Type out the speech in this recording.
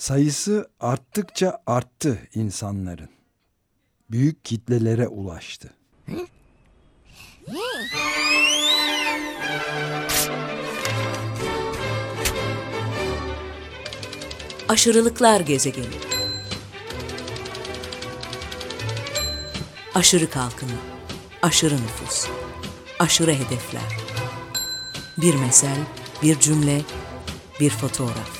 Sayısı arttıkça arttı insanların. Büyük kitlelere ulaştı. Aşırılıklar gezegeni. Aşırı kalkınma, aşırı nüfus, aşırı hedefler. Bir mesel, bir cümle, bir fotoğraf.